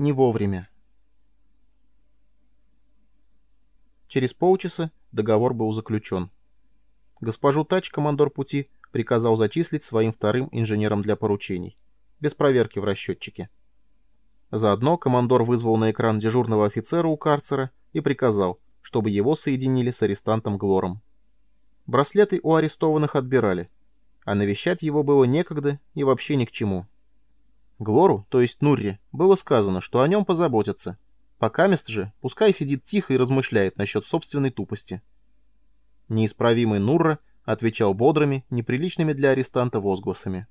не вовремя. Через полчаса договор был заключен. Госпожу Тач, командор пути, приказал зачислить своим вторым инженером для поручений, без проверки в расчетчике. Заодно командор вызвал на экран дежурного офицера у карцера и приказал, чтобы его соединили с арестантом Глором. Браслеты у арестованных отбирали, а навещать его было некогда и вообще ни к чему. Глору, то есть Нурре, было сказано, что о нем позаботятся. Пока мест же, пускай сидит тихо и размышляет насчет собственной тупости. Неисправимый Нурра отвечал бодрыми, неприличными для арестанта возгласами.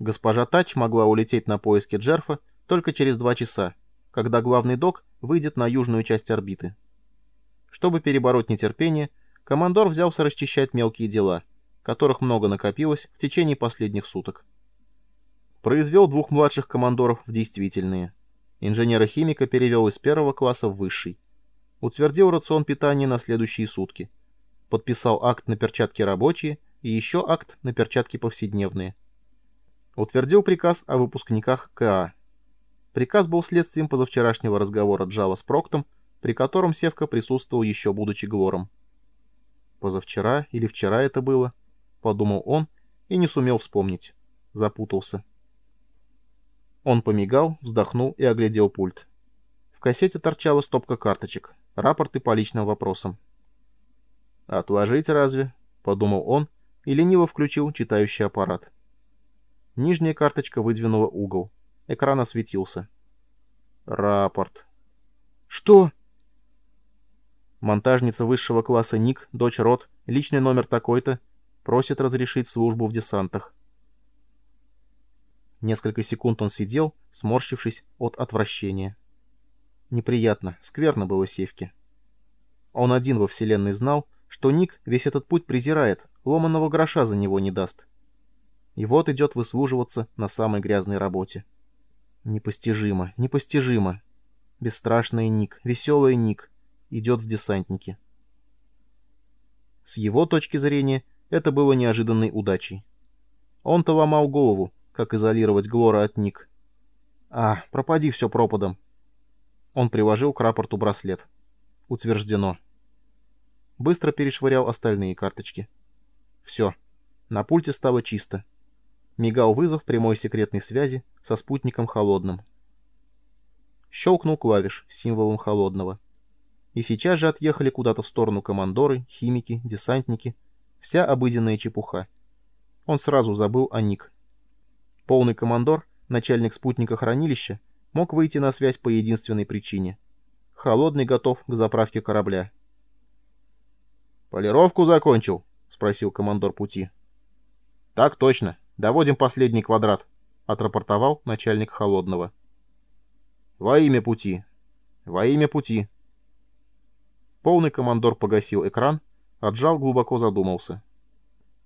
Госпожа Тач могла улететь на поиски Джерфа только через два часа, когда главный док выйдет на южную часть орбиты. Чтобы перебороть нетерпение, командор взялся расчищать мелкие дела, которых много накопилось в течение последних суток. Произвел двух младших командоров в действительные. Инженера-химика перевел из первого класса в высший. Утвердил рацион питания на следующие сутки. Подписал акт на перчатки рабочие и еще акт на перчатки повседневные утвердил приказ о выпускниках КА. Приказ был следствием позавчерашнего разговора Джава с Проктом, при котором Севка присутствовал еще будучи Глором. «Позавчера или вчера это было?» — подумал он и не сумел вспомнить. Запутался. Он помигал, вздохнул и оглядел пульт. В кассете торчала стопка карточек, рапорты по личным вопросам. «Отложить разве?» — подумал он и лениво включил читающий аппарат. Нижняя карточка выдвинула угол. Экран осветился. Рапорт. Что? Монтажница высшего класса Ник, дочь Рот, личный номер такой-то, просит разрешить службу в десантах. Несколько секунд он сидел, сморщившись от отвращения. Неприятно, скверно было Севке. Он один во вселенной знал, что Ник весь этот путь презирает, ломаного гроша за него не даст. И вот идет выслуживаться на самой грязной работе. Непостижимо, непостижимо. Бесстрашный Ник, веселый Ник, идет в десантники. С его точки зрения, это было неожиданной удачей. Он-то ломал голову, как изолировать Глора от Ник. А, пропади все пропадом. Он приложил к рапорту браслет. Утверждено. Быстро перешвырял остальные карточки. Все. На пульте стало чисто мигал вызов прямой секретной связи со спутником холодным. Щелкнул клавиш с символом холодного. И сейчас же отъехали куда-то в сторону командоры, химики, десантники. Вся обыденная чепуха. Он сразу забыл о Ник. Полный командор, начальник спутника хранилища, мог выйти на связь по единственной причине. Холодный готов к заправке корабля. «Полировку закончил?» — спросил командор пути. «Так точно», «Доводим последний квадрат», — отрапортовал начальник Холодного. «Во имя пути! Во имя пути!» Полный командор погасил экран, отжал, глубоко задумался.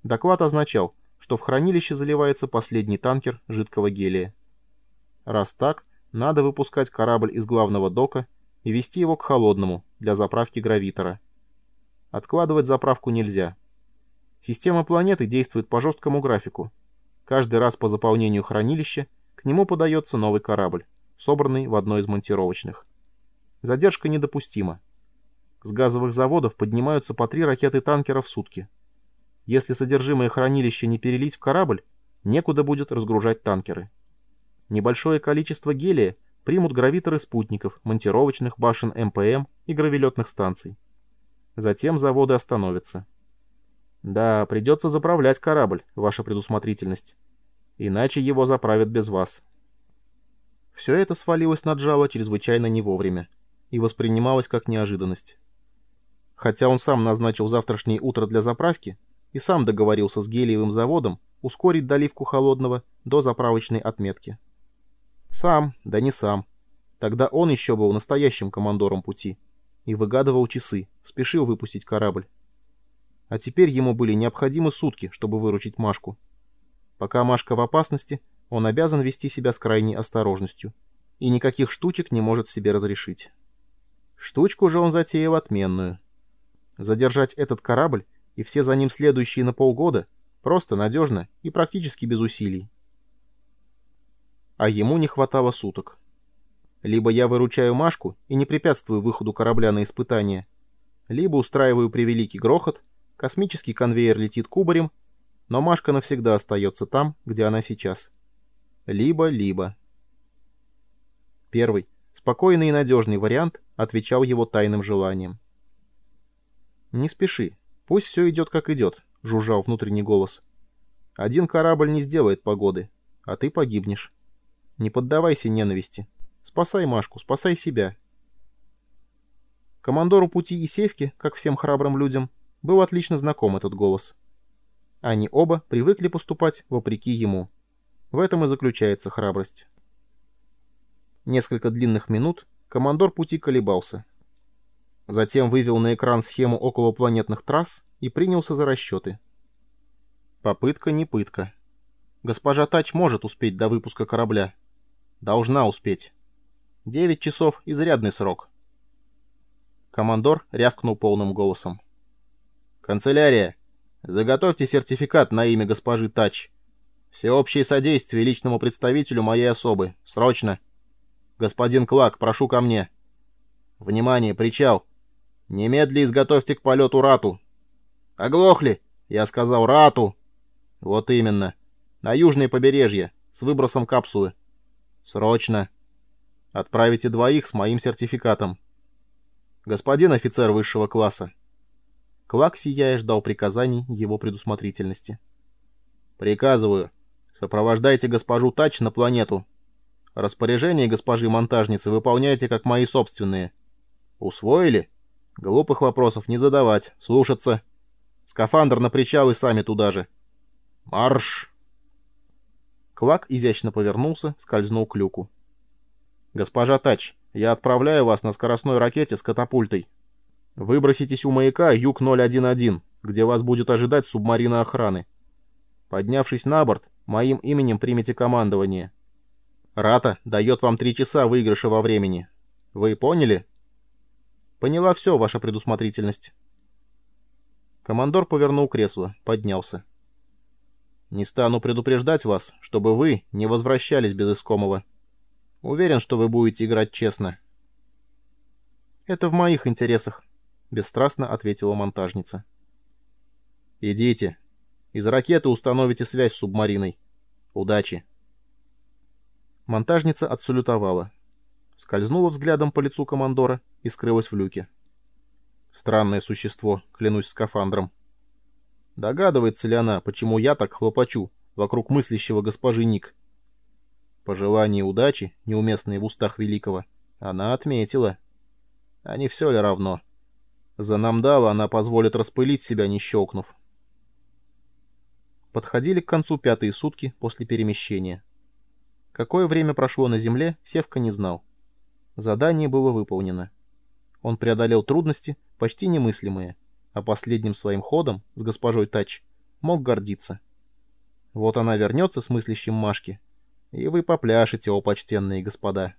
Доклад означал, что в хранилище заливается последний танкер жидкого гелия. Раз так, надо выпускать корабль из главного дока и вести его к холодному для заправки гравитора. Откладывать заправку нельзя. Система планеты действует по жесткому графику, Каждый раз по заполнению хранилища к нему подается новый корабль, собранный в одной из монтировочных. Задержка недопустима. С газовых заводов поднимаются по три ракеты-танкера в сутки. Если содержимое хранилища не перелить в корабль, некуда будет разгружать танкеры. Небольшое количество гелия примут гравиторы спутников, монтировочных башен МПМ и гравелетных станций. Затем заводы остановятся. Да, придется заправлять корабль, ваша предусмотрительность. Иначе его заправят без вас. Все это свалилось на Джава чрезвычайно не вовремя и воспринималось как неожиданность. Хотя он сам назначил завтрашнее утро для заправки и сам договорился с гелиевым заводом ускорить доливку холодного до заправочной отметки. Сам, да не сам. Тогда он еще был настоящим командором пути и выгадывал часы, спешил выпустить корабль а теперь ему были необходимы сутки, чтобы выручить Машку. Пока Машка в опасности, он обязан вести себя с крайней осторожностью, и никаких штучек не может себе разрешить. Штучку же он затеял отменную. Задержать этот корабль и все за ним следующие на полгода просто надежно и практически без усилий. а ему не хватало суток. Либо я выручаю Машку и не препятствую выходу корабля на испытание, либо устраиваю превеликий грохот, космический конвейер летит кубарем, но Машка навсегда остается там, где она сейчас. Либо-либо. Первый, спокойный и надежный вариант отвечал его тайным желанием. «Не спеши, пусть все идет как идет», — жужжал внутренний голос. «Один корабль не сделает погоды, а ты погибнешь. Не поддавайся ненависти. Спасай Машку, спасай себя». Командору пути и Севке, как всем храбрым людям, был отлично знаком этот голос. Они оба привыкли поступать вопреки ему. В этом и заключается храбрость. Несколько длинных минут командор пути колебался. Затем вывел на экран схему околопланетных трасс и принялся за расчеты. Попытка не пытка. Госпожа Тач может успеть до выпуска корабля. Должна успеть. Девять часов — изрядный срок. Командор рявкнул полным голосом. «Канцелярия, заготовьте сертификат на имя госпожи Тач. Всеобщее содействие личному представителю моей особы. Срочно. Господин Клак, прошу ко мне. Внимание, причал. Немедли изготовьте к полету рату. Оглохли? Я сказал рату. Вот именно. На южное побережье, с выбросом капсулы. Срочно. Отправите двоих с моим сертификатом. Господин офицер высшего класса. Клак, сияя, ждал приказаний его предусмотрительности. «Приказываю. Сопровождайте госпожу Тач на планету. Распоряжения госпожи монтажницы выполняйте как мои собственные. Усвоили? Глупых вопросов не задавать, слушаться. Скафандр на причал и сами туда же. Марш!» Клак изящно повернулся, скользнул к люку. «Госпожа Тач, я отправляю вас на скоростной ракете с катапультой. Выброситесь у маяка Юг-011, где вас будет ожидать субмарина охраны. Поднявшись на борт, моим именем примите командование. Рата дает вам три часа выигрыша во времени. Вы поняли? Поняла все, ваша предусмотрительность. Командор повернул кресло, поднялся. Не стану предупреждать вас, чтобы вы не возвращались без искомого. Уверен, что вы будете играть честно. Это в моих интересах, бесстрастно ответила монтажница. Идите. Из ракеты установите связь с субмариной. Удачи. Монтажница отсалютовала. Скользнула взглядом по лицу командора и скрылась в люке. Странное существо, клянусь скафандром. Догадывается ли она, почему я так хлопочу вокруг мыслящего госпожи Ник? Пожелания удачи, неуместные в устах Великого, она отметила. А не все ли равно? За Намдава она позволит распылить себя, не щелкнув. Подходили к концу пятые сутки после перемещения. Какое время прошло на Земле, Севка не знал. Задание было выполнено. Он преодолел трудности, почти немыслимые, а последним своим ходом с госпожой Тач мог гордиться. Вот она вернется с мыслящим Машки, и вы попляшете, о почтенные господа.